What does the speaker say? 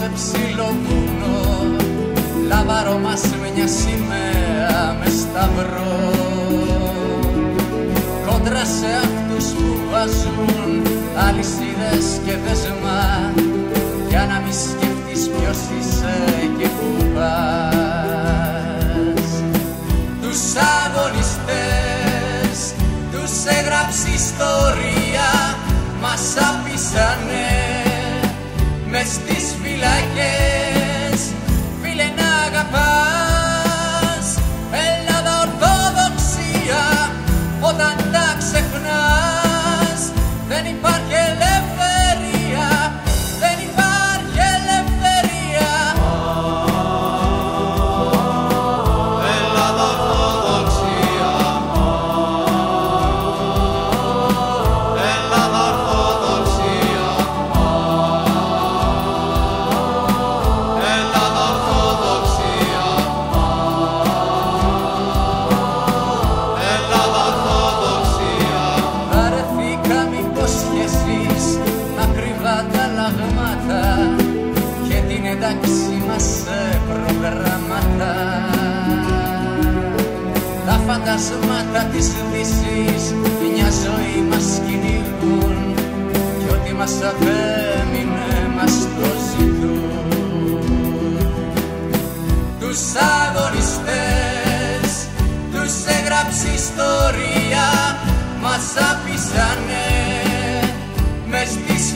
σε ψηλό βουνό μια σημαία με σταυρό. Κόντρα σε αυτούς που βάζουν αλυσίδες και δεσμά για να μη σκεφτείς ποιος είσαι και που πας. Τους αγωνιστές τους έγραψε ιστορία μας απείσανε μες στις φυλακές την ένταξη μας σε προγράμματα. Τα φαντασμάτα της Δύσης μια ζωή μας κυνηγούν. Κι ό,τι μας απέμεινε μας το ζητούν. Τους αγωνιστές τους έγραψε ιστορία μας άπησανε μες στις